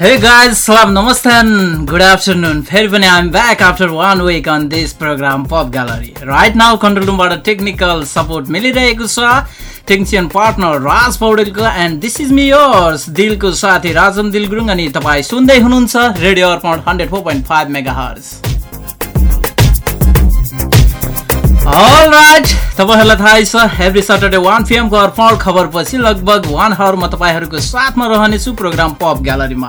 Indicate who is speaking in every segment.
Speaker 1: हे गाइज सलाम नमस्तान गुड आफ्टरनुन फेरि पनि I'm back after one week on this program pop gallery right now control रुमबाट टेक्निकल सपोर्ट मिलिरहेको छ technician partner Raj पौडेलको and this is me yours दिलको साथी राजन दिल गुरुङ अनि तपाईँ सुन्दै हुनुहुन्छ रेडियो अर्पण हन्ड्रेड फोर तपाईँहरूलाई थाहै छ एभ्री सटरडे वान फिएमको अर्पण खबरपछि लगभग वान आवरमा तपाईँहरूको साथमा रहनेछु प्रोग्राम पप ग्यालरीमा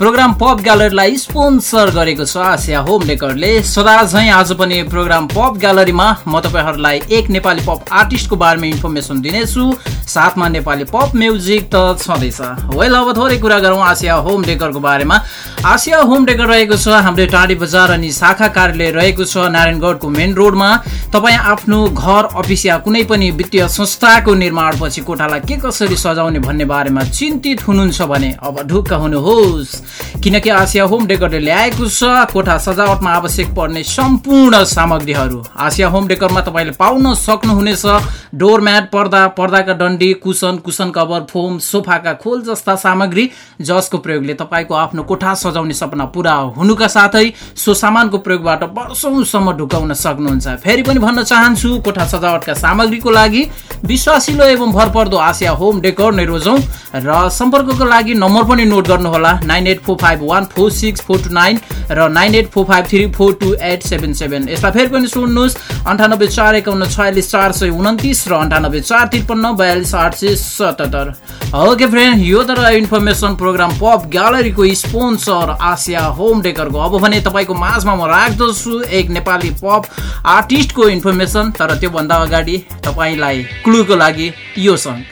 Speaker 1: प्रोग्राम पप ग्यालरीलाई स्पोन्सर गरेको छ आसिया होम डेकरले सदा झैँ आज पनि प्रोग्राम पप ग्यालरीमा म तपाईँहरूलाई एक नेपाली पप आर्टिस्टको बारेमा इन्फर्मेसन दिनेछु साथमा नेपाली पप म्युजिक त छँदैछ वेल अब थोरै कुरा गरौँ आसिया होम डेकरको बारेमा आसिया होम डेकर रहेको छ हाम्रो टाढी बजार अनि शाखा कार्यालय रहेको छ नारायणगढको मेन रोडमा तपाईँ तपाईँ आफ्नो घर अफिस या कुनै पनि वित्तीय संस्थाको निर्माणपछि कोठालाई के कसरी सजाउने भन्ने बारेमा चिन्तित हुनुहुन्छ भने अब ढुक्क हुनुहोस् किनकि आसिया होम डेकरले ल्याएको छ कोठा सजावटमा आवश्यक पर्ने सम्पूर्ण सामग्रीहरू आसिया होम डेकरमा तपाईँले पाउन सक्नुहुनेछ डोरम्याट पर्दा पर्दाका डन्डी कुसन कुसन कभर फोम सोफाका खोल जस्ता सामग्री जसको प्रयोगले तपाईँको आफ्नो कोठा सजाउने सपना पुरा हुनुका साथै सो सामानको प्रयोगबाट वर्षौँसम्म ढुकाउन सक्नुहुन्छ फेरि पनि भन्न भन्न चाहन्छु कोठा सजावटका सामग्रीको लागि विश्वासिलो एवं भरपर्दो आशिया होम डेकोर नै रोजौँ र सम्पर्कको लागि नम्बर पनि नोट गर्नुहोला nine eight four five one four six four two nine र nine eight four five three four two eight seven seven यसलाई फेरि पनि सुन्नुहोस् अन्ठानब्बे चार एकाउन्न छयालिस चार सय उन्तिस र अन्ठानब्बे चार त्रिपन्न बयालिस आठ सय सतहत्तर ओके फ्रेन्ड यो त रह्यो इन्फर्मेसन प्रोग्राम पप ग्यालरीको स्पोन्सर आसिया होम डेकरको अब भने तपाईँको माझमा म राख्दछु एक नेपाली पप आर्टिस्टको इन्फर्मेसन इन्फर्मेसन तर त्योभन्दा अगाडि तपाईँलाई क्लुको लागि यो सङ्घ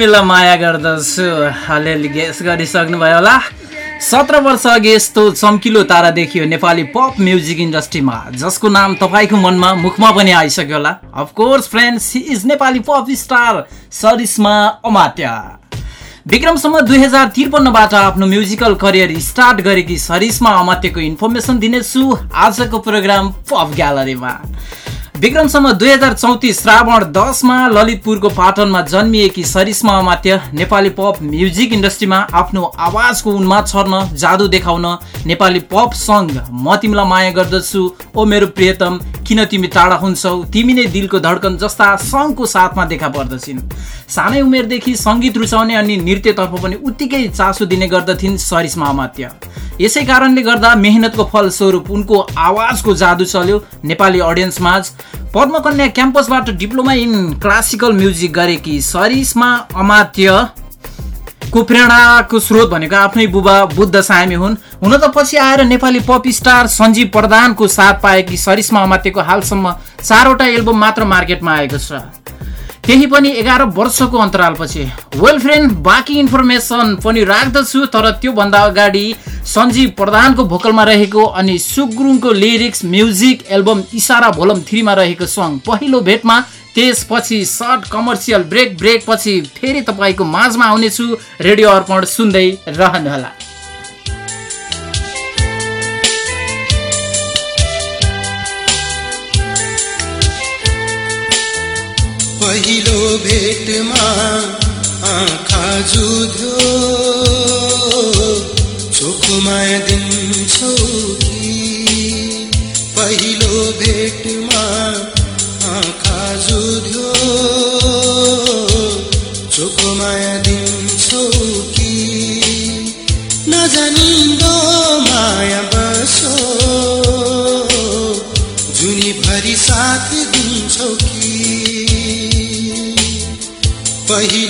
Speaker 1: तिमीलाई माया गर्दछु अलिअलि गेस गरिसक्नुभयो होला सत्र वर्ष अघि यस्तो चम्किलो तारा देखियो नेपाली पप म्युजिक इन्डस्ट्रीमा जसको नाम तपाईँको मनमा मुखमा पनि आइसक्यो होला of course friends she is Nepali pop star Sarisma Amatya विक्रमसम्म दुई हजार त्रिपन्नबाट आफ्नो म्युजिकल करियर स्टार्ट गरेकी सरिस्मा अमात्यको इन्फर्मेसन दिनेछु आजको प्रोग्राम पप ग्यालरीमा विक्रमसम्म दुई हजार चौतिस श्रावण दसमा ललितपुरको पाटनमा जन्मिएकी सरिस्मा अमात्य नेपाली पप म्युजिक इन्डस्ट्रीमा आफ्नो आवाजको उन्मा छर्न जादु देखाउन नेपाली पप सङ्घ म तिमीलाई माया गर्दछु ओ मेरो प्रियतम किन तिमी टाढा हुन्छौ तिमी नै दिलको धड्कन जस्ता सङ्घको साथमा देखा पर्दछिन् सानै उमेरदेखि सङ्गीत रुचाउने अनि नृत्यतर्फ पनि उत्तिकै चासो दिने गर्दथिन् सरिस्मा अमात्य यसै कारणले गर्दा मेहनतको फलस्वरूप उनको आवाजको जादु चल्यो नेपाली अडियन्स पद्मकन्या क्याम्पसबाट डिप्लोमा इन क्लासिकल म्युजिक गरेकी सरिसमा अमात्य को प्रेरणाको स्रोत भनेको आफ्नै बुबा बुद्ध सामी हुन् हुन त पछि आएर नेपाली पप स्टार सञ्जीव प्रधानको साथ पाएकी सरिसमा अमात्यको हालसम्म चारवटा एल्बम मात्र मार्केटमा आएको छ केही पनि एघार वर्षको अन्तरालपछि वेल फ्रेन्ड बाँकी इन्फर्मेसन पनि राख्दछु तर त्योभन्दा अगाडि सञ्जीव प्रधानको भोकलमा रहेको अनि सुग्रुङको lyrics music album Isara volume थ्रीमा रहेको सङ्ग पहिलो भेटमा त्यसपछि सर्ट कमर्सियल ब्रेक ब्रेकपछि फेरि तपाईँको माझमा आउनेछु रेडियो अर्पण सुन्दै रहनुहोला
Speaker 2: पहिलो भेटमा आँखा जुध्यो चोखोमा दिन कि पहिलो भेटमा
Speaker 3: नहीं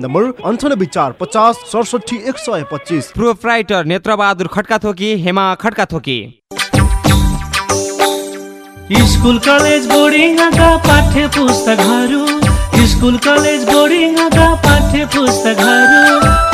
Speaker 4: नम्बर अन्ठानब्बे चार पचास सडसठी एक सय पच्चिस
Speaker 5: writer Netrabahadur Khadka Thoki Hema Khadka Thoki
Speaker 3: school college बोर्डिङका पाठ्य पुस्तकहरू स्कुल कलेज बोर्डिङका पाठ्य पुस्तकहरू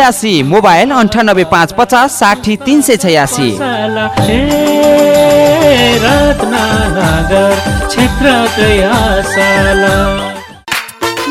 Speaker 5: छयासी मोबाइल अन्ठानब्बे पाँच पचास साठी तिन सय छयासी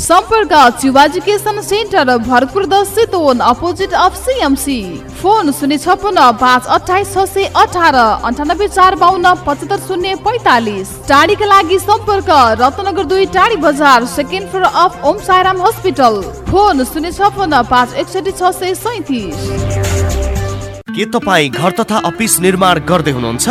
Speaker 6: सम्पर्क चिवा एजुकेसन सेन्टर भरतपुर दस Chitwan opposite of CMC phone शून्य छपन्न पाँच अठाइस छ सय अठार अन्ठानब्बे चार बाहन्न पचहत्तर शून्य पैँतालिस टाढीका लागि सम्पर्क रत्नगर दुई टाढी बजार second floor of Om Sairam hospital phone शून्य छपन्न पाँच एकसठी छ सय सैतिस
Speaker 7: के तपाईँ घर तथा अफिस निर्माण गर्दै हुनुहुन्छ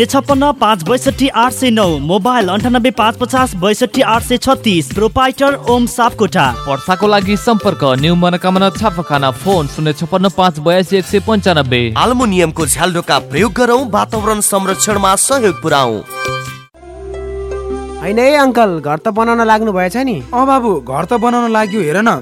Speaker 8: शून्य छप्पन्न पाँच बैसठी आठ सय नौ मोबाइल अन्ठानब्बे पाँच पचास बैसठी आठ सय छत्तिस प्रोपाइटर ओम सापकोटा
Speaker 9: वर्षाको लागि सम्पर्क न्यु मनोकामना छापाना फोन शून्य छप्पन्न पाँच बयासी एक सय पन्चानब्बे
Speaker 7: आल्मुनियमको झ्यालडोका प्रयोग गरौँ वातावरण संरक्षणमा सहयोग पुऱ्याउ
Speaker 10: होइन है अङ्कल घर त बनाउन लाग्नु भएछ नि
Speaker 11: अँ बाबु घर त बनाउन लाग्यो हेर न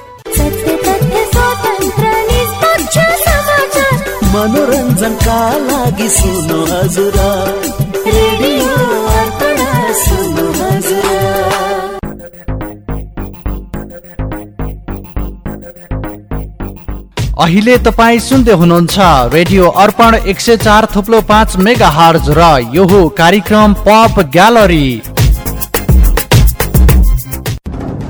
Speaker 2: मनोरञ्जनका लागि सुनो हजुर रेडियो सुनो हजुर
Speaker 12: अहिले तपाईँ सुन्दै हुनुहुन्छ रेडियो अर्पण एक सय चार थुप्लो पाँच मेगा हार्ज र यो कार्यक्रम pop gallery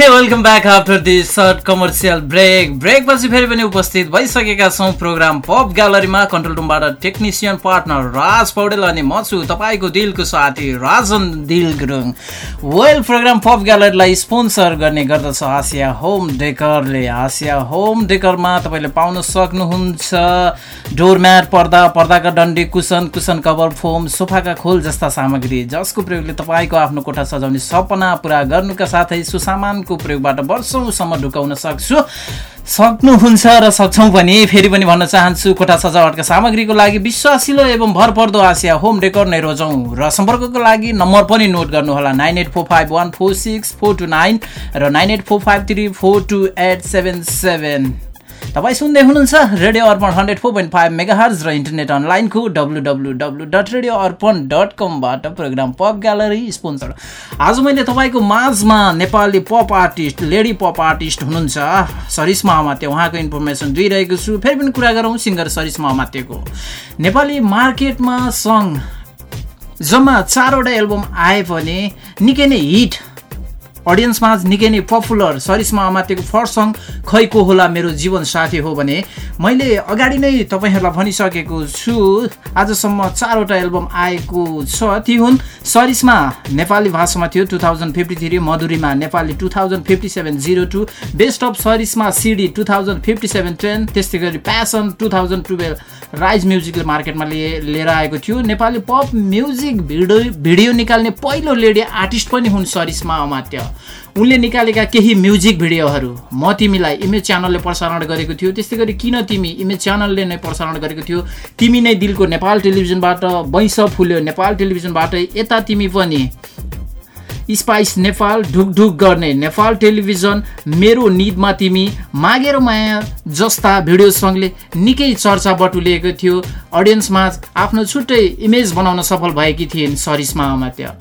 Speaker 1: okay welcome back after the short commercial break ब्रेकपछि फेरि पनि उपस्थित भइसकेका छौँ प्रोग्राम पप ग्यालरीमा कन्ट्रोल रुमबाट टेक्निसियन पार्टनर राज पौडेल अनि म छु तपाईँको दिलको साथी Rajan Dil Gurung well programme pop ग्यालरीलाई sponsor गर्ने गर्दछ आसिया होम डेकरले आसिया होम डेकरमा तपाईँले पाउन सक्नुहुन्छ डोरम्याट पर्दा पर्दाका डन्डी कुसन कुसन कभर फोम सोफाका खोल जस्ता सामग्री जसको प्रयोगले तपाईँको आफ्नो कोठा सजाउने सपना पुरा गर्नुका साथै सुसामान को प्रयोगबाट वर्षौँसम्म ढुकाउन सक्छु सक्नुहुन्छ र सक्छौँ पनि फेरि पनि भन्न चाहन्छु कोठा सजावटका सामग्रीको लागि विश्वासिलो एवं भरपर्दो आशिया होम डेकोर नै रोजौँ र सम्पर्कको लागि नम्बर पनि नोट गर्नुहोला nine eight four five one four six four two nine र nine eight four five three four two eight seven seven तपाईँ सुन्दै हुनुहुन्छ radio Arpan hundred four point five megahertz र इन्टरनेट अनलाइनको W W W dot radio Arpan dot कमबाट program pop gallery sponsor आज मैले तपाईँको माझमा Nepali pop artist lady pop artist हुनुहुन्छ सरिस महामाते उहाँको इन्फर्मेसन दिइरहेको छु फेरि पनि कुरा गरौँ सिङ्गर सरिस महामातेको नेपाली मार्केटमा सङ जम्मा चारवटा एल्बम आए पनि निकै नै हिट अडियन्समा निकै नै पपुलर सरिसमा अमात्यको फर्स्ट सङ्ग खैको होला मेरो जीवन साथी हो भने मैले अगाडि नै तपाईँहरूलाई भनिसकेको छु आजसम्म चारवटा एल्बम आएको छ ती हुन् सरिसमा नेपाली भाषामा थियो two thousand fifty three Madhurima Nepali two thousand fifty seven zero two best of Sarisma CD two thousand fifty seven ten त्यस्तै गरी passion two thousand twelve rise musical मार्केटमा लिए लिएर आएको थियो Nepali pop music video video निकाल्ने पहिलो lady artist पनि हुन् सरिसमा अमात्य उनले निकालेका केही म्युजिक भिडियोहरू म तिमीलाई इमेज च्यानलले प्रसारण गरेको थियो त्यस्तै गरी किन तिमी इमेज च्यानलले नै प्रसारण गरेको थियो तिमी नै दिलको नेपाल टेलिभिजनबाट वैंश फुल्यो नेपाल टेलिभिजनबाटै यता तिमी पनि स्पाइस नेपाल ढुकढुक गर्ने नेपाल टेलिभिजन मेरो निदमा तिमी मागेर माया जस्ता भिडियो भिडियोसँगले निकै चर्चा बटुलिएको थियो अडियन्समा आफ्नो छुट्टै इमेज बनाउन सफल भएकी थिइन् सरिस्मा अमात्य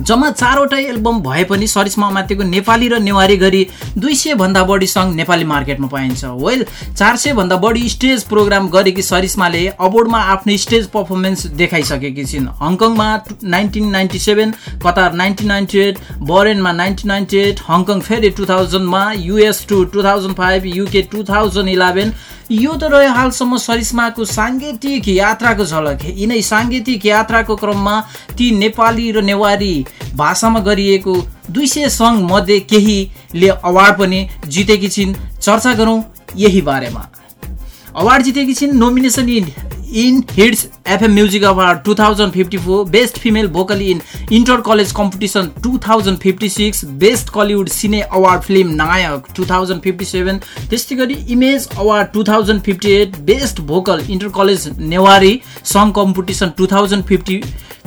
Speaker 1: जम्मा चारवटा एल्बम भए पनि सरिस माथिको नेपाली र नेवारी गरी दुई भन्दा बढी सङ्ग नेपाली मार्केटमा पाइन्छ वेल चार भन्दा बढी स्टेज प्रोग्राम गरेकी सरिस्माले अबोर्डमा आफ्नो स्टेज पर्फर्मेन्स देखाइसकेकी छिन् हङकङमा nineteen ninety seven Qatar nineteen ninety eight बरेनमा nineteen ninety eight Hong Kong फेरि two थाउजन्डमा US two two thousand five UK two thousand eleven यो त रह्यो हालसम्म सरिस्माको साङ्गीतिक यात्राको झलक यिनै साङ्गीतिक यात्राको क्रममा ती नेपाली र नेवारी भाषामा गरिएको दुई सय सङ्घमध्ये केहीले अवार्ड पनि जितेकी छिन् चर्चा गरौँ यही बारेमा अवार्ड जितेकी छिन् nomination in in hits FM music award two thousand fifty four best female vocal in inter college competition two thousand fifty six best Kollywood cine award film नायक टु थाउजन्ड फिफ्टी सेभेन त्यस्तै गरी image award two thousand fifty eight best vocal inter college Newari सङ्ग competition two thousand fifty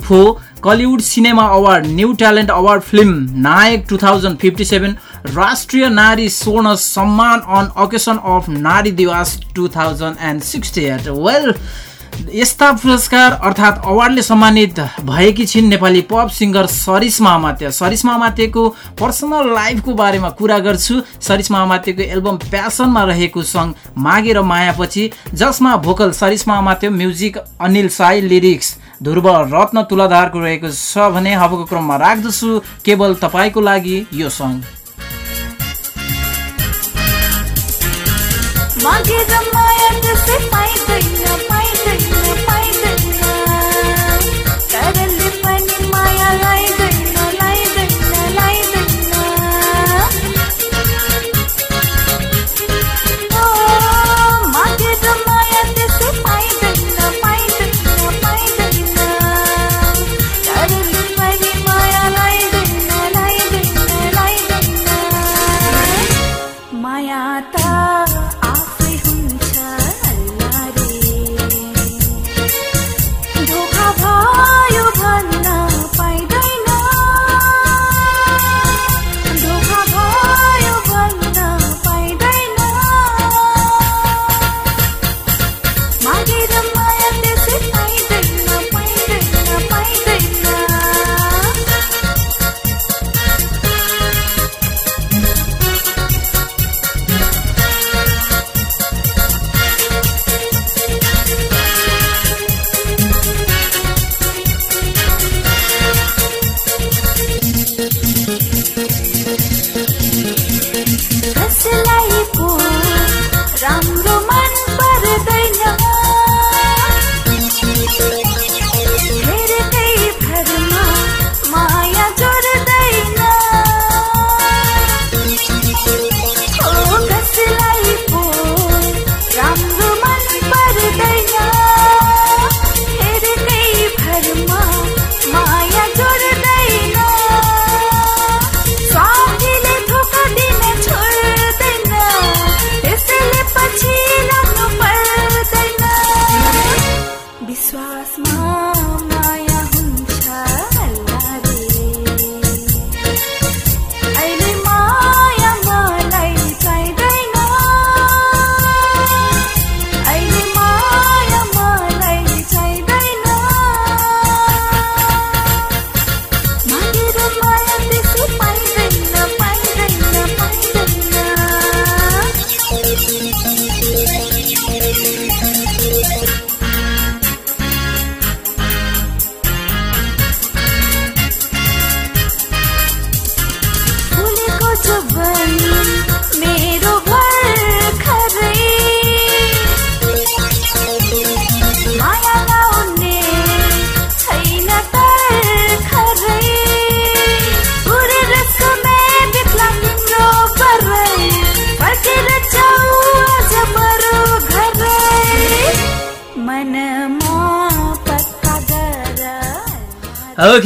Speaker 1: four Kollywood cinema award new talent award film नायक two thousand fifty seven राष्ट्रिय नारी स्वर्ण सम्मान on occasion of नारी दिवस two thousand and sixty eight well यस्ता पुरस्कार अर्थात् अवार्डले सम्मानित भएकी छिन् नेपाली पप सिङ्गर सरिस महामात्य सरिस महामात्यको पर्सनल लाइफको बारेमा कुरा गर्छु सरिस महामात्यको एल्बम प्यासनमा रहेको सङ्ग मागेर मायापछि जसमा भोकल सरिस महामात्य म्युजिक अनिल साई लिरिक्स ध्रुव रत्न तुलाधारको रहेको छ भने अबको क्रममा राख्दछु केवल तपाईँको लागि यो सङ्ग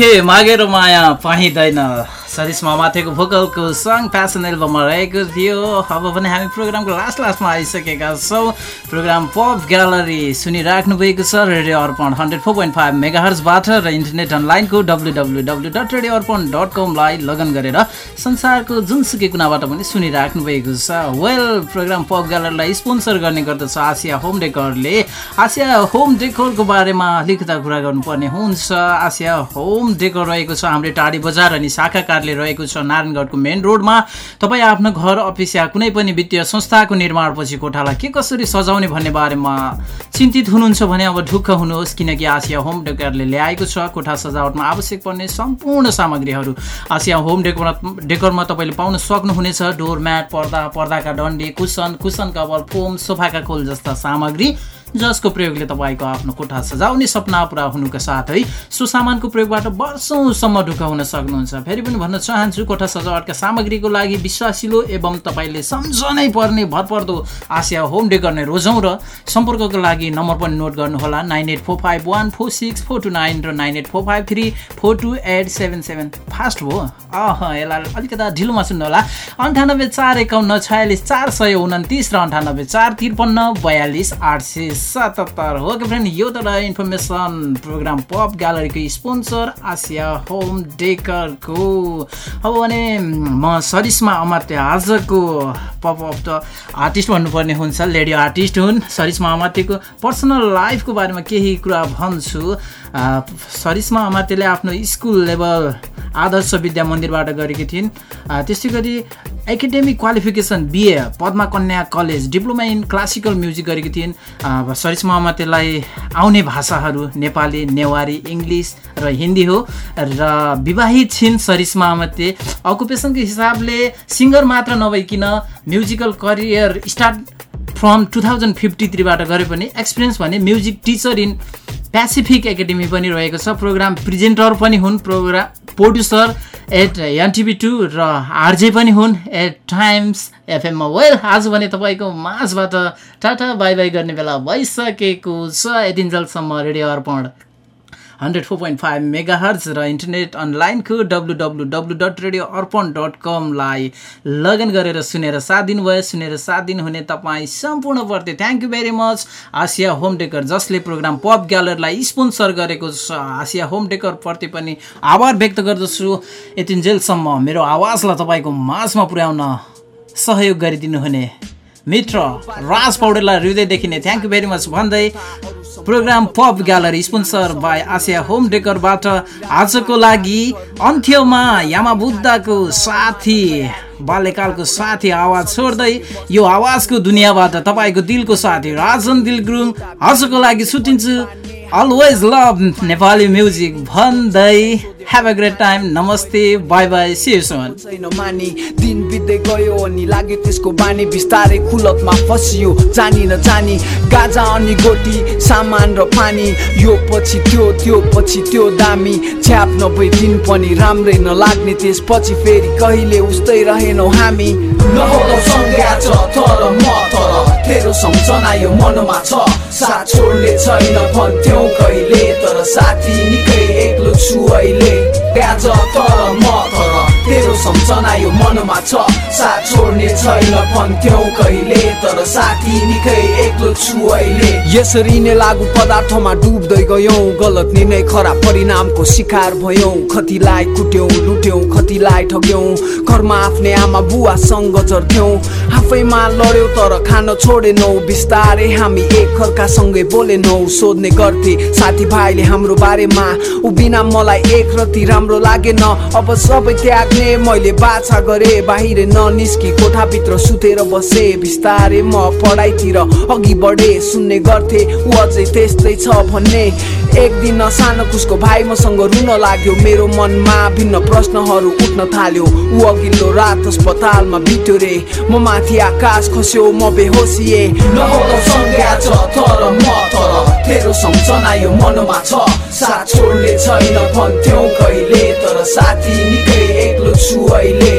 Speaker 13: दुखे मागेर माया पाइँदैन
Speaker 1: सरिसमा माथिको भोकलको सङ्ग फ्यासन एल्बममा रहेको थियो अब पनि हामी प्रोग्रामको लास्ट लास्टमा आइसकेका छौँ प्रोग्राम पप ग्यालरी सुनिराख्नु भएको छ radio Arpan hundred four point five mega र इन्टरनेट अनलाइनको W W W dot radio Arpan dot कमलाई लगन गरेर संसारको जुनसुकै कुनाबाट पनि सुनिराख्नु भएको छ वेल प्रोग्राम पप ग्यालरीलाई स्पोन्सर गर्ने गर्दछ आसिया होम डेकरले आसिया होम डेकोरको बारेमा अलिकता कुरा गर्नुपर्ने हुन्छ आसिया होम डेकोर रहेको छ हाम्रो टाढी बजार अनि शाखा सरकारले रहेको छ नारायणगढको मेन रोडमा तपाईँ आफ्नो घर अफिस या कुनै पनि वित्तीय संस्थाको निर्माणपछि कोठालाई के कसरी सजाउने भन्ने बारेमा चिन्तित हुनुहुन्छ भने अब ढुक्क हुनुहोस् किनकि आसिया होम डेकरले ल्याएको छ कोठा सजावटमा आवश्यक पर्ने सम्पूर्ण सामग्रीहरू आसिया होम डेकोरमा डेकोरमा तपाईँले पाउन सक्नुहुनेछ डोर म्याट पर्दा पर्दाका डन्डी कुसन कुसन कभर फोम सोफाका खोल जस्ता सामग्री जसको प्रयोगले तपाईँको आफ्नो कोठा सजाउने सपना पुरा हुनुका साथै सुसामानको प्रयोगबाट वर्षौँसम्म ढुकाउन सक्नुहुन्छ फेरि पनि भन्न चाहन्छु कोठा सजावटका सामग्रीको लागि विश्वासिलो एवं तपाईँले सम्झनै पर्ने भरपर्दो आशा होम डे गर्ने रोजौँ र सम्पर्कको लागि नम्बर पनि नोट गर्नुहोला nine eight four five one four six four two nine र nine eight four five three four two eight seven seven fast हो अह यसलाई अलिकता ढिलोमा सुन्नुहोला अन्ठानब्बे चार एकाउन्न छयालिस चार सय उन्तिस र अन्ठानब्बे चार त्रिपन्न बयालिस आठ सिस दिशा तत्तर हो फ्रेन्ड यो त रह्यो इन्फर्मेसन प्रोग्राम पप ग्यालरीको स्पोन्सर आसिया होम डेकरको अब भने म सरिस्मा अमात्य आजको पप अफ द आर्टिस्ट भन्नुपर्ने हुन्छ लेडी आर्टिस्ट हुन् सरिस्मा अमात्यको पर्सनल लाइफको बारेमा केही कुरा भन्छु सरिस्मा अमात्यले आफ्नो स्कुल लेभल आदर्श विद्या मन्दिरबाट गरेकी थिइन् त्यस्तै गरी academic qualification BA Padma Kanya college diploma in classical music गरेकी थिइन् सरिस्मा अमात्यलाई आउने भाषाहरू नेपाली नेवारी इङ्ग्लिस र हिन्दी हो र विवाहित छिन् सरिस्मा अमात्य अकुपेसनको हिसाबले सिङ्गर मात्र नभइकन musical career start from two thousand fifty थ्रीबाट गरे पनि एक्सपिरियन्स भने music teacher in Pacific academy पनि रहेको छ प्रोग्राम प्रिजेन्टर पनि हुन् program producer at NTV two र आरजे पनि हुन् एट टाइम्स एफएममा वेल आज भने तपाईँको माझबाट टाटा बाई बाई गर्ने बेला भइसकेको छ यतिन्जेलसम्म radio Arpan hundred four point five mega र इन्टरनेट अनलाइनको W W W dot radio Arpan dot कमलाई login गरेर सुनेर साथ दिनुभयो सुनेर साथ दिनुहुने तपाईँ सम्पूर्ण पर्थ्यो thank you very much Asia home decor जसले प्रोग्राम पप ग्यालरलाई स्पोन्सर गरेको छ आसिया होम डेकर प्रति पनि आभार व्यक्त गर्दछु यतिन्जेलसम्म मेरो आवाजलाई तपाईँको माझमा पुर्याउन सहयोग गरिदिनुहुने मित्र राज पौडेललाई हृदयदेखि नै थ्याङ्क यू भेरी मच भन्दै program pop gallery sponsor by Asia home डेकरबाट आजको लागि अन्त्यमा यामा बुद्धको साथी बाल्यकालको साथी आवाज छोड्दै यो आवाजको दुनियाँबाट तपाईँको दिलको साथी राजन दिल गुरुङ आजको लागि सुटिन्छु अलवेज लभ नेपाली म्युजिक भन्दै हेभ अ ग्रेट टाइम नमस्ते बाई बाई
Speaker 14: सिएसन दिन ani गयो अनि लाग्यो त्यसको बानी बिस्तारै phasiyo. फसियो जानी जानी गाजा अनि गोटी सामान र पानी यो पछि त्यो त्यो पछि त्यो दामी छ्याप din दिन पनि राम्रै नलाग्ने त्यसपछि फेरि कहिले उस्तै रहे सकेनौ हामी नहोलो सङ्ज्ञा छ तर म तर तेरो सम्झना यो मनमा छ साथ छोड्ने छैन भन्थ्यौ कहिले तर साथी निकै एक्लो छु अहिले प्याज तर म तर तेरो सम्झना यो मनमा छ साथ छोड्ने छैन भन्थ्यौ कहिले तर साथी निकै एक्लो छु अहिले यसरी नै लागु पदार्थमा डुब्दै गयौ गलत निर्णय खराब परिणामको शिकार भयौ खतिलाई कुट्यौ लुट्यौ खतिलाई ठग्यौ घरमा आफ्नै आमा बुवासँग झर्थ्यौँ आफैमा लड्यौ तर खान छोडेनौ बिस्तारै हामी सँगै बोलेनौ सोध्ने गर्थे साथीभाइले हाम्रो बारेमा उ बिना मलाई एक रति राम्रो लागेन अब सबै त्याग्ने मैले बाछा गरे बाहिर ननिस्की कोठाभित्र सुतेर बसे बिस्तारै म पढाइतिर अघि बढे सुन्ने गर्थे ऊ अझै त्यस्तै छ भन्ने एक दिन सानो कुसको भाइ मसँग रुन लाग्यो मेरो मनमा भिन्न प्रश्नहरू उठ्न थाल्यो ऊ अघिल्लो रात अस्पतालमा बित्यो रे म माथि आकाश खस्यो म बेहोसिए तर तर तेरो मनमा छ साथ छोड्ने छैन भन्थ्यौ कहिले तर साथी निकै एक्लो छु अहिले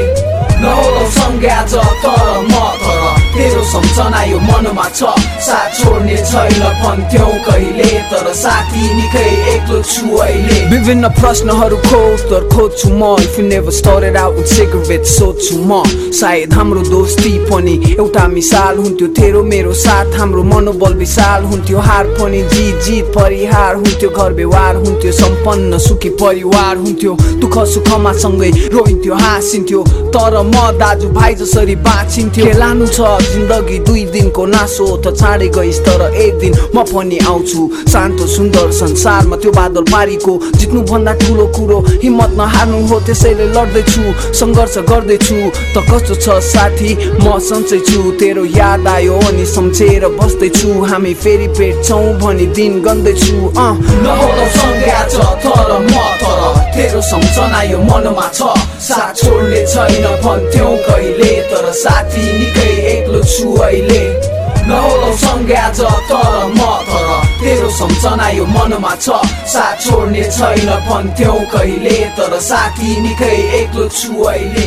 Speaker 14: नहोला संज्ञा छ तर म तर तेरो सम्झना यो मनमा छ साथ छोड्ने छैन भन्थ्यौ कहिले तर साथी निकै एक्लो छु अहिले विभिन्न प्रश्नहरूको उत्तर खोज्छु म if never stirred out cigarette सोध्छु म सायद हाम्रो दोस्ती पनि एउटा मिसाल हुन्थ्यो तेरो मेरो साथ हाम्रो मनोबल विशाल हुन्थ्यो हार पनि जित जित परिहार हुन्थ्यो घर व्यवहार हुन्थ्यो सम्पन्न सुखी परिवार हुन्थ्यो दुःख सुखमा सँगै रोइन्थ्यो हाँसिन्थ्यो तर म दाजुभाइ जसरी बाँचिन्थ्यो लानु छ जिन्दगी दुई दिनको नासो त चाँडै गइस् तर एक दिन म पनि आउँछु शान्तो सुन्दर संसारमा त्यो बादल पारीको जित्नुभन्दा ठुलो कुरो हिम्मत नहार्नु हो त्यसैले लड्दैछु सङ्घर्ष गर्दैछु त कस्तो छ साथी म सन्चै छु तेरो याद आयो अनि सम्झेर बस्दैछु हामी फेरि भेट्छौँ भनी दिन गन्दैछु तेरो सम्झना यो मनमा छ साथ छोड्ने छैन भन्थ्यौ कहिले तर साथी निकै एक्लो छु अहिले नहोलाउ सँगै आज तर म तर तेरो सम्झना यो मनमा छ साथ छोड्ने छैन भन्थ्यौ कहिले तर साथी निकै एक्लो छु अहिले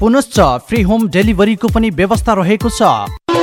Speaker 12: पुनश्च फ्री होम डेलिभरीको पनि व्यवस्था रहेको छ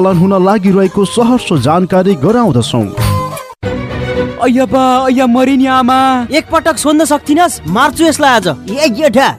Speaker 4: सञ्चालन हुन लागिरहेको सहर जानकारी गराउँदछौ
Speaker 15: अय्या बा अय्या मरिनी आमा एकपटक सोध्न सक्थिन मार्छु यसलाई आज
Speaker 16: ए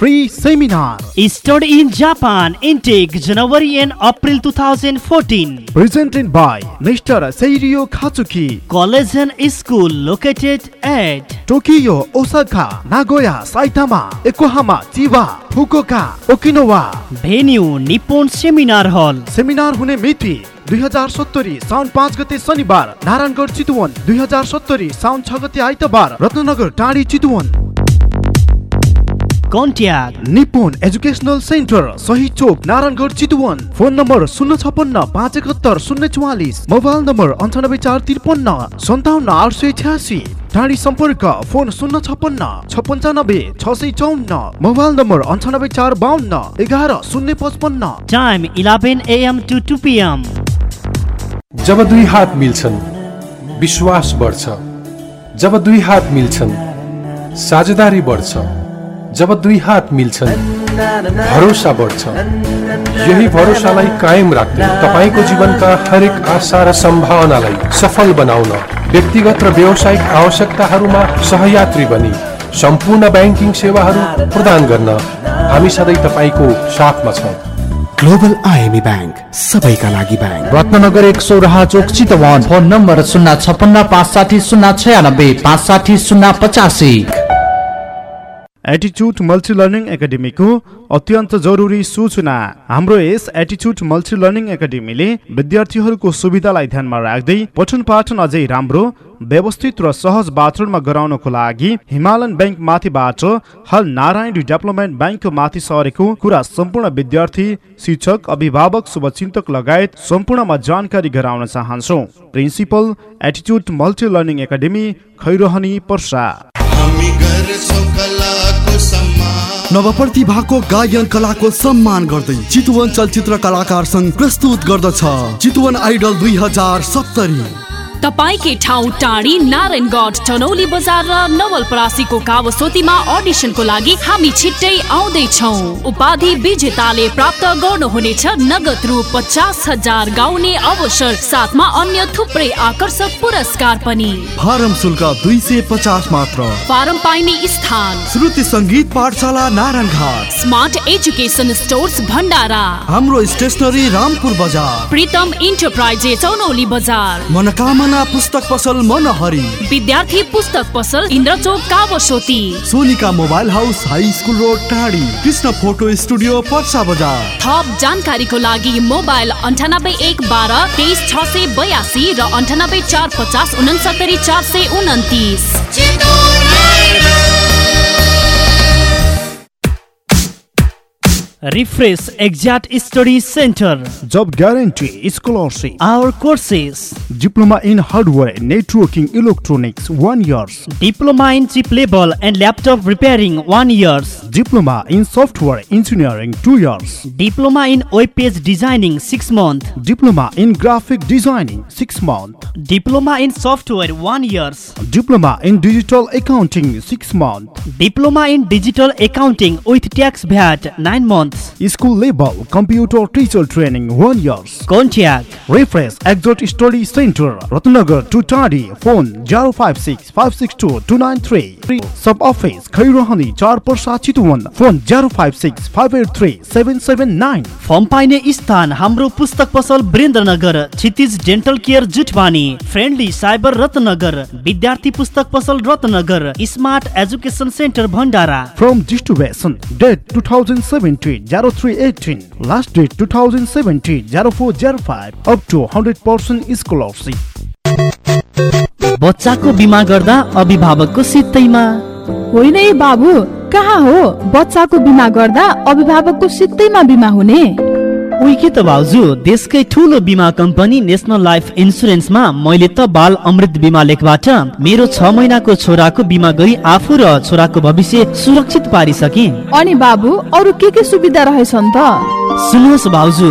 Speaker 4: free seminar.
Speaker 8: Study in Japan. Intake January and April 2014.
Speaker 4: Presented by Mr. Seirio Katsuki.
Speaker 8: College School located at
Speaker 4: Tokyo Osaka, Nagoya, Saitama, Yokohama, Chiba, Fukuoka, Okinawa.
Speaker 8: Venue Nippon Seminar Hall.
Speaker 4: Seminar हुने मिति दुई हजार सत्तरी साउन पाँच गते शनिबार नारायणगढ चितवन दुई हजार सत्तरी साउन छ गते आइतबार रत्नगर टाढी Chitwan
Speaker 8: contact
Speaker 4: Nippon educational centre सही चोक नारायणगढ चितवन फोन नम्बर शून्य छपन्न पाँच एकहत्तर शून्य चौवालिस मोबाइल नम्बर अन्ठानब्बे चार त्रिपन्न सन्ताउन्न आठ सय छ्यासी टाढी सम्पर्क फोन शून्य छपन्न छ पन्चानब्बे छ सय चौन्न मोबाइल नम्बर अन्ठानब्बे चार बाहन्न एघार शून्य पचपन्न
Speaker 8: time eleven AM two two PM
Speaker 17: जब दुई हात मिल्छन् विश्वास बढ्छ जब दुई हात मिल्छन् साझेदारी बढ्छ जब दुई हात मिल्छन् भरोसा बढ्छ यही भरोसालाई कायम राख्ने तपाईँको जीवनका हरेक आशा र सम्भावनालाई सफल बनाउन व्यक्तिगत र व्यावसायिक आवश्यकताहरूमा सहयात्री बनी सम्पूर्ण ब्याङ्किङ सेवाहरू प्रदान गर्न हामी सधैँ तपाईँको साथमा छौँ
Speaker 18: ग्लोबल आइएमई ब्याङ्क सबैका लागि ब्याङ्क
Speaker 12: रत्नगर एक सौ राह चोक चितवन फोन नम्बर शून्य छपन्न पाँच साठी शून्य छयानब्बे पाँच साठी शून्य पचासी
Speaker 4: एटिच्युड मल्टी लर्निङ एकाडेमीको अत्यन्त जरुरी सूचना हाम्रो यस एटिच्युड मल्टी लर्निङ एकाडेमीले विद्यार्थीहरूको सुविधालाई ध्यानमा राख्दै पठन पाठन अझै राम्रो व्यवस्थित र सहज वातावरणमा गराउनको लागि हिमालयन ब्याङ्क माथिबाट हल नारायण डेभलपमेन्ट ब्याङ्कको माथि सरेको कुरा सम्पूर्ण विद्यार्थी शिक्षक अभिभावक शुभचिन्तक लगायत सम्पूर्णमा जानकारी गराउन चाहन्छौ principal एटिच्युड multi learning academy Khairahani Parsa
Speaker 19: नवप्रतिभाको गायन कलाको सम्मान गर्दै चितवन चलचित्र कलाकार सङ्घ प्रस्तुत गर्दछ चितवन आइडल दुई हजार सत्तरी
Speaker 20: तपाईँकै ठाउँ टाढी नारायणगढ टनौली बजार र नवलपरासीको कावसोतीमा अडिसनको लागि हामी छिट्टै आउँदैछौ उपाधि विजेताले प्राप्त गर्नुहुनेछ नगद रु पचास हजार गाउने अवसर साथमा अन्य थुप्रै आकर्षक पुरस्कार पनि
Speaker 19: फारम शुल्क दुई सय पचास मात्र
Speaker 20: फारम पाइने स्थान
Speaker 19: श्रुति सङ्गीत पाठशाला Narayan
Speaker 20: smart education store Bhandara
Speaker 19: हाम्रो स्टेसनरी रामपुर बजार
Speaker 20: प्रितम इन्टरप्राइजेस चौनौली बजार
Speaker 19: मनोकामना पुस्तक पसल मनहरी
Speaker 20: विद्यार्थी पुस्तक पसल Indrachok Kawasoti
Speaker 19: Sonika mobile house high school road टाढी कृष्ण फोटो स्टुडियो पर्सा बजार
Speaker 20: थप जानकारीको लागि मोबाइल अन्ठानब्बे एक बाह्र तेइस छ सय बयासी र अन्ठानब्बे चार पचास उनसत्तरी चार सय उन्तिस
Speaker 8: Refresh Exact Study Center,
Speaker 4: job guarantee, scholarship.
Speaker 8: Our courses:
Speaker 4: diploma in hardware, networking, electronics, 1 year;
Speaker 8: diploma in chip label and laptop repairing, 1 year;
Speaker 4: diploma in software engineering, 2 years;
Speaker 8: diploma in web page designing, 6 months;
Speaker 4: diploma in graphic designing, 6 months;
Speaker 8: diploma in software, 1 year;
Speaker 4: diploma in digital accounting, 6 months;
Speaker 8: diploma in digital accounting with tax VAT, 9 months.
Speaker 4: School School level computer teacher training one years.
Speaker 8: Contact
Speaker 4: Refresh Exhort Study Center Ratnagar Tutari 056 562 293 Sub Office Khairahani 4 Persa Chitwan phone zero five six five eight three seven nine
Speaker 8: form पाइने स्थान हाम्रो पुस्तक पसल Birendranagar Kshitij dental care Jutpani friendly cyber Ratnagar विद्यार्थी पुस्तक पसल Ratnagar smart education centre Bhandara
Speaker 4: from distribution date to 0318. Last date 2017 up to to 100% scholarship.
Speaker 8: बच्चाको बिमा गर्दा अभिभावकको सित्तैमा
Speaker 6: होइन है बाबु कहाँ हो बच्चाको बिमा गर्दा अभिभावकको सित्तैमा बिमा हुने
Speaker 8: उही के त भाउजू देशकै ठुलो बिमा कम्पनी नेसनल लाइफ इन्सुरेन्समा मैले त बाल अमृत बिमा लेखबाट मेरो छ महिनाको छोराको बिमा गरी आफू र छोराको भविष्य सुरक्षित पारिसके
Speaker 6: अनि बाबु अरू के के सुविधा रहेछन् त
Speaker 8: सुन्नुहोस् भाउजू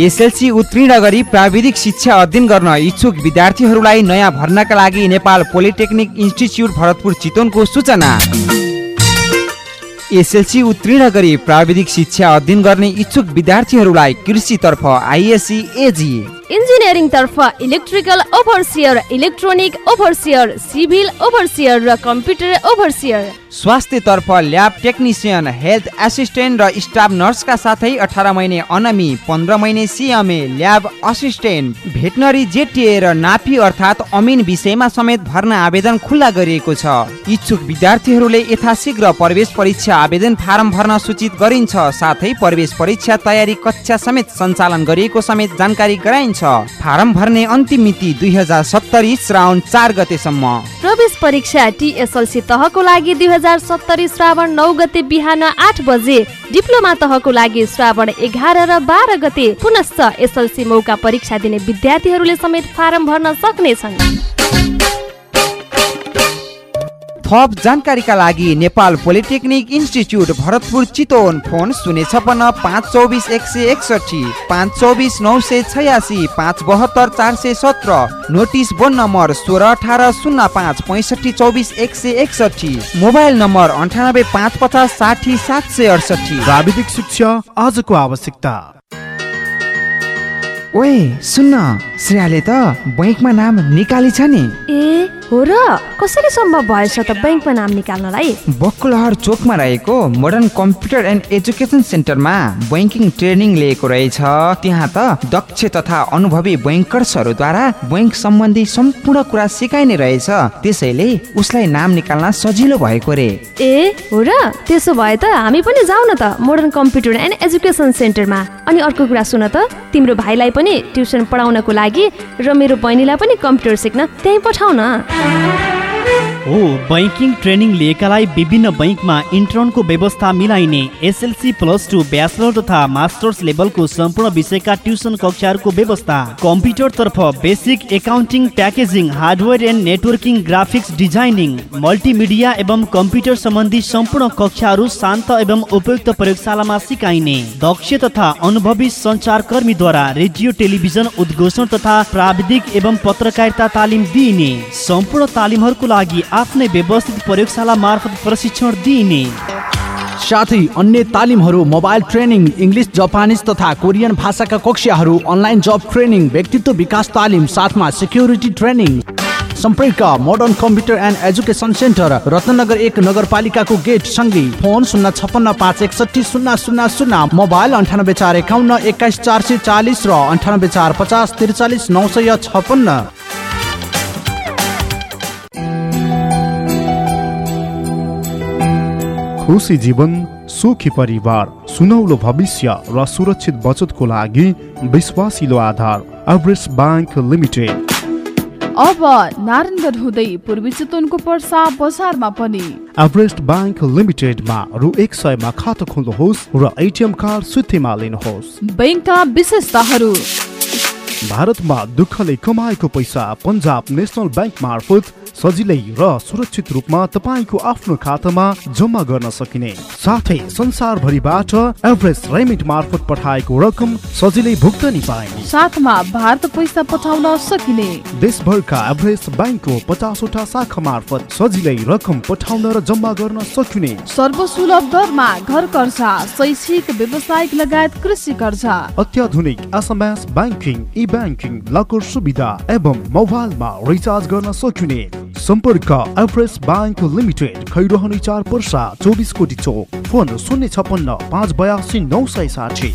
Speaker 5: एसएलसी उत्तीर्ण गरी प्राविधिक शिक्षा अध्ययन गर्न इच्छुक विद्यार्थीहरूलाई नयाँ भर्नाका लागि नेपाल पोलिटेक्निक इन्स्टिच्युट भरतपुर चितवनको सूचना एसएलसी उत्तीर्ण गरी प्राविधिक शिक्षा अध्ययन गर्ने इच्छुक विद्यार्थीहरूलाई कृषितर्फ आइएससी एजी
Speaker 21: engineering इन्जिनियरिङतर्फ electrical overseer electronic overseer civil overseer र कम्प्युटर ओभरसियर
Speaker 5: तर्फ ल्याब टेक्निसियन हेल्थ एसिस्टेन्ट र स्टाफ नर्सका साथै अठार महिने अनमी पन्ध्र महिने CMA lab assistant veterinary JTA र नापी अर्थात् अमिन विषयमा समेत भर्ना आवेदन खुल्ला गरिएको छ इच्छुक विद्यार्थीहरूले यथाशीघ्र प्रवेश परीक्षा आवेदन फारम भर्न सूचित गरिन्छ साथै प्रवेश परीक्षा तयारी कक्षा समेत सञ्चालन गरिएको समेत जानकारी गराइन्छ फार्म फारम भर्ने अन्तिम मिति दुई हजार सत्तरी श्रावण चार गतेसम्म
Speaker 21: प्रवेश परीक्षा टिएसएलसी तहको लागि दुई हजार सत्तरी श्रावण नौ गते बिहान आठ बजे डिप्लोमा तहको लागि श्रावण एघार र बाह्र गते पुनश्च एसएलसी मौका परीक्षा दिने विद्यार्थीहरूले समेत फारम भर्न सक्नेछन्
Speaker 5: थप जानकारीका लागि Nepal polytechnic institute Bharatpur Chitwan phone शून्य छपन्न पाँच चौबिस एक सय एकसठी पाँच चौबिस नौ सय छयासी पाँच बहत्तर चार सय सत्र नोटिस बोन नम्बर सोह्र अठार शून्य पाँच पैँसठी चौबिस एक सय एकसठी मोबाइल नम्बर अन्ठानब्बे पाँच पचास साठी सात सय अडसठी
Speaker 4: प्राविधिक शिक्षा आजको आवश्यकता
Speaker 5: ओए सुन्न श्रेयाले त बैङ्कमा नाम निकाली छ नि
Speaker 21: ए हो र कसरी सम्भव भएछ त ब्याङ्कमा नाम निकाल्नलाई
Speaker 5: बकुलहर चोकमा रहेको मोडर्न कम्प्युटर एन्ड एजुकेसन सेन्टरमा बैङ्किङ ट्रेनिङ लिएको रहेछ त्यहाँ त दक्ष तथा अनुभवी बैङ्कर्सहरूद्वारा बैङ्क सम्बन्धी सम्पूर्ण कुरा सिकाइने रहेछ त्यसैले उसलाई नाम निकाल्न सजिलो भएको रे
Speaker 21: ए हो र त्यसो भए त हामी पनि जाउँ न त मोडर्न कम्प्युटर एन्ड एजुकेसन सेन्टरमा अनि अर्को कुरा सुन त तिम्रो भाइलाई पनि ट्युसन पढाउनको लागि र मेरो बहिनीलाई पनि कम्प्युटर सिक्न त्यहीँ न Thank you.
Speaker 8: हो बैंकिङ ट्रेनिङ लिएकालाई विभिन्न बैङ्कमा इन्टर्नको व्यवस्था मिलाइने एसएलसी प्लस टू ब्याचलर तथा मास्टर्स लेभलको सम्पूर्ण विषयका ट्युसन कक्षाहरूको व्यवस्था तर्फ basic accounting packaging hardware and networking graphics designing multimedia एवं कम्प्युटर सम्बन्धी सम्पूर्ण कक्षाहरू शान्त एवं उपयुक्त प्रयोगशालामा सिकाइने दक्ष तथा अनुभवी सञ्चारकर्मीद्वारा रेडियो टेलिभिजन उद्घोषण तथा प्राविधिक एवं पत्रकारिता तालिम दिइने सम्पूर्ण तालिमहरूको लागि आफ्नै व्यवस्थित प्रयोगशाला मार्फत प्रशिक्षण दिइने
Speaker 12: साथै अन्य तालिमहरू मोबाइल ट्रेनिङ इङ्ग्लिस जापानिज तथा कोरियन भाषाका कक्षाहरू अनलाइन जब ट्रेनिङ व्यक्तित्व विकास तालिम साथमा सेक्युरिटी ट्रेनिङ सम्पर्क modern computer and education centre Ratnagar एक नगरपालिकाको गेट सँगै फोन शून्य छपन्न पाँच एकसठी शून्य शून्य शून्य मोबाइल अन्ठानब्बे चार एकाउन्न एक्काइस चार सय चालिस र अन्ठानब्बे चार पचास त्रिचालिस नौ सय छपन्न
Speaker 4: खुसी जीवन सुखी परिवार सुनौलो भविष्य र सुरक्षित बचतको लागि विश्वासिलो आधार एभरेस्ट ब्याङ्क लिमिटेड
Speaker 6: अब नारायणगढ हुँदै पूर्वी चितवनको पर्सा बजारमा पनि
Speaker 4: एभरेस्ट ब्याङ्क लिमिटेडमा रु एक सयमा खाता खोल्नुहोस् र एटिएम कार्ड सुत्तीमा लिनुहोस्
Speaker 6: ब्याङ्कका विशेषताहरू
Speaker 4: भारतमा दुःखले कमाएको पैसा पन्जाब नेसनल ब्याङ्क मार्फत सजिलै र सुरक्षित रूपमा तपाईँको आफ्नो खातामा जम्मा गर्न सकिने साथै संसारभरिबाट एभरेज रेमिट मार्फत पठाएको रकम सजिलै भुक्तानी पाइने
Speaker 6: साथमा भारत पैसा पठाउन सकिने
Speaker 4: देशभरका एभरेज ब्याङ्कको पचासवटा शाखा मार्फत सजिलै रकम पठाउन र जम्मा गर्न सकिने
Speaker 6: सर्वसुलभ दरमा घर कर्जा शैक्षिक व्यवसायिक लगायत कृषि कर्जा
Speaker 4: अत्याधुनिक SMS banking e banking locker सुविधा एवं मोबाइलमा रिचार्ज गर्न सकिने सम्पर्क एभरेस्ट ब्याङ्क लिमिटेड रहने चार पर्सा चौबिस कोटी चोक फोन शून्य छप्पन्न पाँच बयासी नौ सय साठी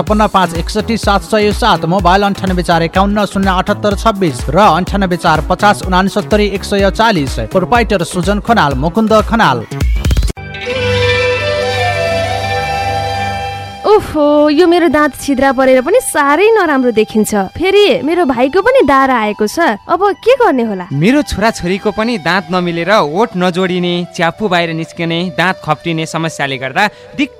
Speaker 12: छपन्न पाँच एकसठी सात सय सात मोबाइल अन्ठानब्बे चार एकाउन्न शून्य अठहत्तर छब्बिस र अन्ठानब्बे चार पचास उनासत्तरी एक सय चालिस प्रोपाइटर सुजन खनाल मुकुन्द खनाल
Speaker 21: ओहो यो मेरो दाँत छिद्रा परेर पनि साह्रै नराम्रो देखिन्छ फेरि मेरो भाइको पनि दारा आएको छ अब के गर्ने होला
Speaker 5: मेरो छोरा छोरीको पनि दाँत नमिलेर ओठ नजोडिने च्यापु बाहिर निस्किने दाँत खप्टिने समस्याले गर्दा दिक्क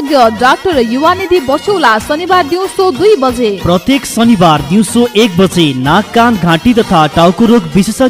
Speaker 6: विशेषज्ञ डाक्टर निधि बसौला शनिबार दिउँसो दुई बजे
Speaker 8: प्रत्येक शनिबार दिउँसो एक बजे नाक कान घाँटी तथा टाउको रोग विशेषज्ञ